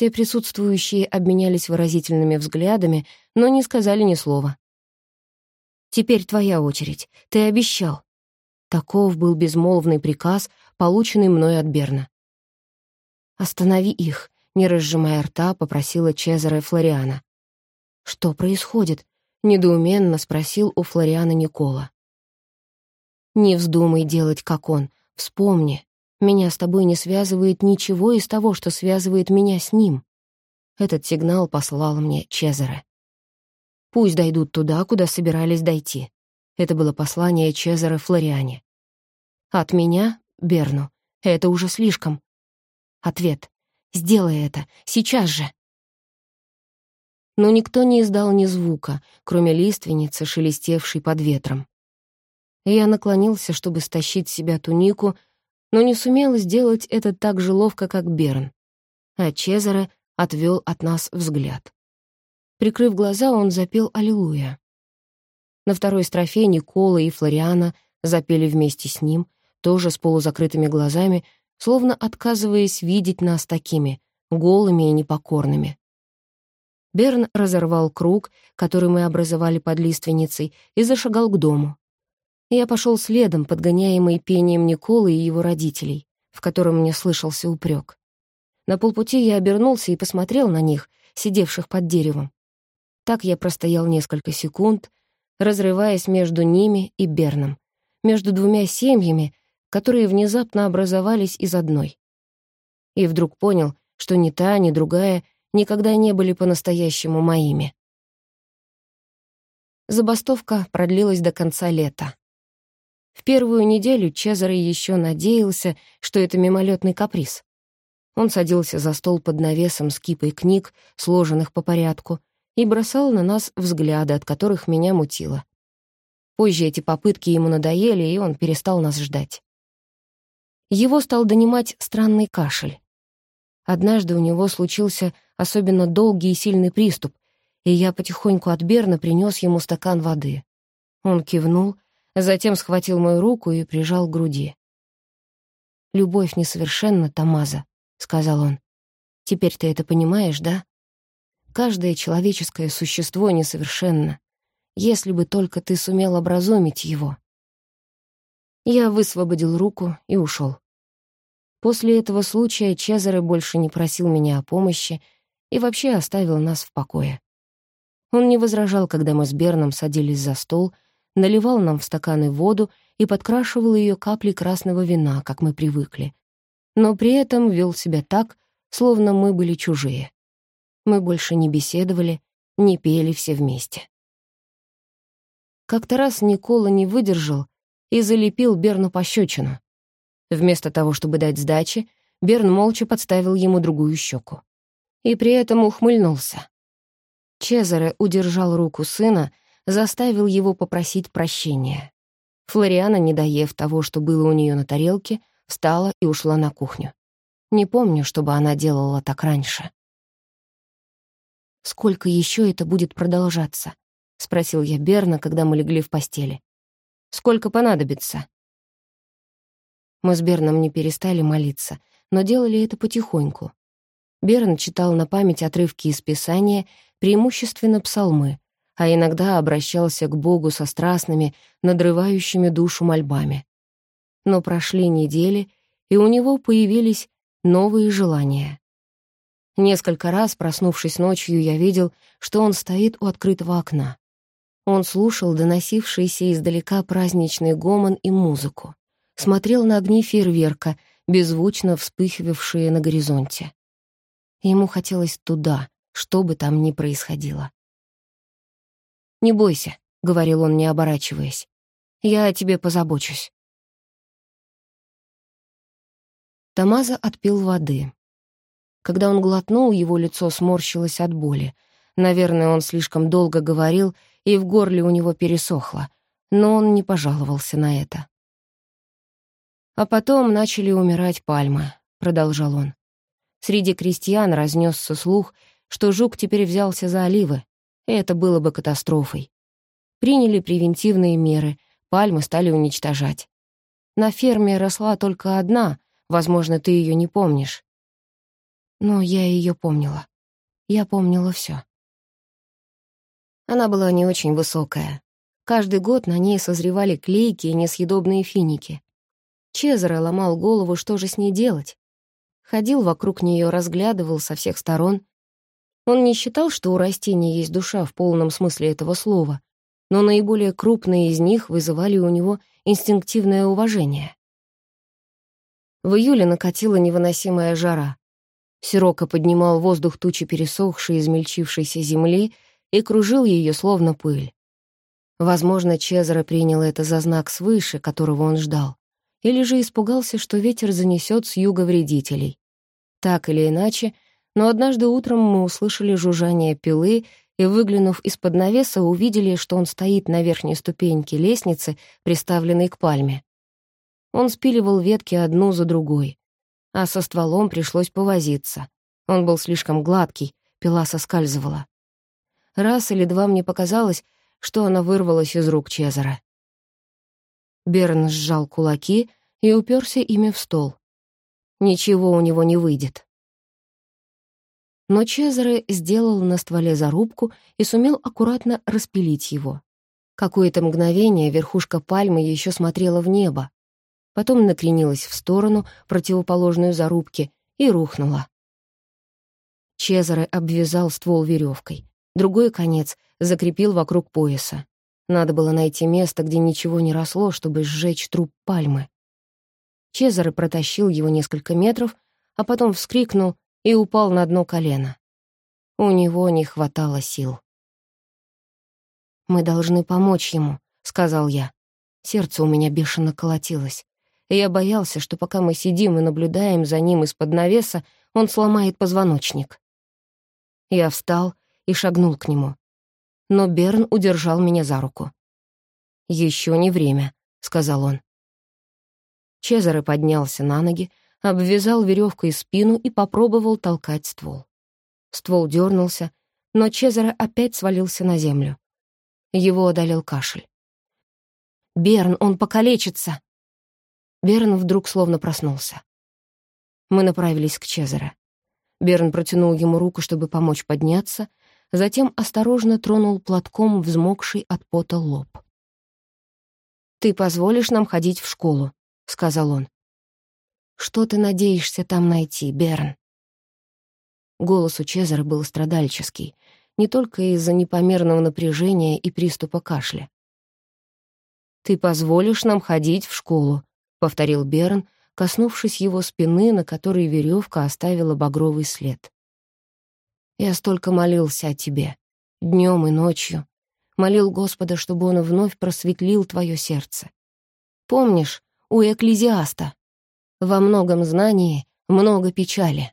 Все присутствующие обменялись выразительными взглядами, но не сказали ни слова. «Теперь твоя очередь. Ты обещал». Таков был безмолвный приказ, полученный мной от Берна. «Останови их», — не разжимая рта, попросила Чезаре Флориана. «Что происходит?» — недоуменно спросил у Флориана Никола. «Не вздумай делать, как он. Вспомни, меня с тобой не связывает ничего из того, что связывает меня с ним». Этот сигнал послал мне Чезаре. «Пусть дойдут туда, куда собирались дойти». Это было послание Чезаре Флориане. «От меня, Берну, это уже слишком». Ответ. «Сделай это, сейчас же». Но никто не издал ни звука, кроме лиственницы, шелестевшей под ветром. Я наклонился, чтобы стащить с себя тунику, но не сумел сделать это так же ловко, как Берн. А Чезаре отвел от нас взгляд. Прикрыв глаза, он запел «Аллилуйя». На второй строфе Никола и Флориана запели вместе с ним, тоже с полузакрытыми глазами, словно отказываясь видеть нас такими, голыми и непокорными. Берн разорвал круг, который мы образовали под лиственницей, и зашагал к дому. Я пошел следом, подгоняемый пением Николы и его родителей, в котором мне слышался упрек. На полпути я обернулся и посмотрел на них, сидевших под деревом. Так я простоял несколько секунд, разрываясь между ними и Берном, между двумя семьями, которые внезапно образовались из одной. И вдруг понял, что ни та, ни другая никогда не были по-настоящему моими. Забастовка продлилась до конца лета. В первую неделю Чезаре еще надеялся, что это мимолетный каприз. Он садился за стол под навесом с кипой книг, сложенных по порядку, и бросал на нас взгляды, от которых меня мутило. Позже эти попытки ему надоели, и он перестал нас ждать. Его стал донимать странный кашель. Однажды у него случился особенно долгий и сильный приступ, и я потихоньку от Берна принес ему стакан воды. Он кивнул — Затем схватил мою руку и прижал к груди. «Любовь несовершенна, Тамаза», — сказал он. «Теперь ты это понимаешь, да? Каждое человеческое существо несовершенно, если бы только ты сумел образумить его». Я высвободил руку и ушел. После этого случая Чезаре больше не просил меня о помощи и вообще оставил нас в покое. Он не возражал, когда мы с Берном садились за стол — наливал нам в стаканы воду и подкрашивал ее каплей красного вина, как мы привыкли. Но при этом вел себя так, словно мы были чужие. Мы больше не беседовали, не пели все вместе. Как-то раз Никола не выдержал и залепил Берну пощечину. Вместо того, чтобы дать сдачи, Берн молча подставил ему другую щеку. И при этом ухмыльнулся. Чезаре удержал руку сына заставил его попросить прощения. Флориана, не доев того, что было у нее на тарелке, встала и ушла на кухню. Не помню, чтобы она делала так раньше. «Сколько еще это будет продолжаться?» — спросил я Берна, когда мы легли в постели. «Сколько понадобится?» Мы с Берном не перестали молиться, но делали это потихоньку. Берн читал на память отрывки из Писания, преимущественно псалмы, а иногда обращался к Богу со страстными, надрывающими душу мольбами. Но прошли недели, и у него появились новые желания. Несколько раз, проснувшись ночью, я видел, что он стоит у открытого окна. Он слушал доносившийся издалека праздничный гомон и музыку, смотрел на огни фейерверка, беззвучно вспыхивавшие на горизонте. Ему хотелось туда, что бы там ни происходило. «Не бойся», — говорил он, не оборачиваясь. «Я о тебе позабочусь». Тамаза отпил воды. Когда он глотнул, его лицо сморщилось от боли. Наверное, он слишком долго говорил, и в горле у него пересохло, но он не пожаловался на это. «А потом начали умирать пальмы», — продолжал он. Среди крестьян разнесся слух, что жук теперь взялся за оливы, это было бы катастрофой. Приняли превентивные меры, пальмы стали уничтожать. На ферме росла только одна, возможно, ты ее не помнишь. Но я ее помнила. Я помнила все. Она была не очень высокая. Каждый год на ней созревали клейки и несъедобные финики. Чезаре ломал голову, что же с ней делать. Ходил вокруг нее, разглядывал со всех сторон. Он не считал, что у растений есть душа в полном смысле этого слова, но наиболее крупные из них вызывали у него инстинктивное уважение. В июле накатила невыносимая жара. Сирока поднимал воздух тучи пересохшей, измельчившейся земли и кружил ее словно пыль. Возможно, Чезаро принял это за знак свыше, которого он ждал, или же испугался, что ветер занесет с юга вредителей. Так или иначе, но однажды утром мы услышали жужжание пилы и, выглянув из-под навеса, увидели, что он стоит на верхней ступеньке лестницы, приставленной к пальме. Он спиливал ветки одну за другой, а со стволом пришлось повозиться. Он был слишком гладкий, пила соскальзывала. Раз или два мне показалось, что она вырвалась из рук Чезара. Берн сжал кулаки и уперся ими в стол. Ничего у него не выйдет. Но Чезаре сделал на стволе зарубку и сумел аккуратно распилить его. Какое-то мгновение верхушка пальмы еще смотрела в небо, потом накренилась в сторону, противоположную зарубке, и рухнула. Чезаре обвязал ствол веревкой. Другой конец закрепил вокруг пояса. Надо было найти место, где ничего не росло, чтобы сжечь труп пальмы. Чезаре протащил его несколько метров, а потом вскрикнул и упал на дно колено. У него не хватало сил. «Мы должны помочь ему», — сказал я. Сердце у меня бешено колотилось. И я боялся, что пока мы сидим и наблюдаем за ним из-под навеса, он сломает позвоночник. Я встал и шагнул к нему. Но Берн удержал меня за руку. «Еще не время», — сказал он. Чезаре поднялся на ноги, обвязал веревкой спину и попробовал толкать ствол. Ствол дернулся, но Чезаре опять свалился на землю. Его одолел кашель. «Берн, он покалечится!» Берн вдруг словно проснулся. Мы направились к Чезаре. Берн протянул ему руку, чтобы помочь подняться, затем осторожно тронул платком взмокший от пота лоб. «Ты позволишь нам ходить в школу», — сказал он. «Что ты надеешься там найти, Берн?» Голос у Чезара был страдальческий, не только из-за непомерного напряжения и приступа кашля. «Ты позволишь нам ходить в школу», — повторил Берн, коснувшись его спины, на которой веревка оставила багровый след. Я столько молился о тебе, днем и ночью. Молил Господа, чтобы он вновь просветлил твое сердце. Помнишь, у Экклезиаста? Во многом знании много печали.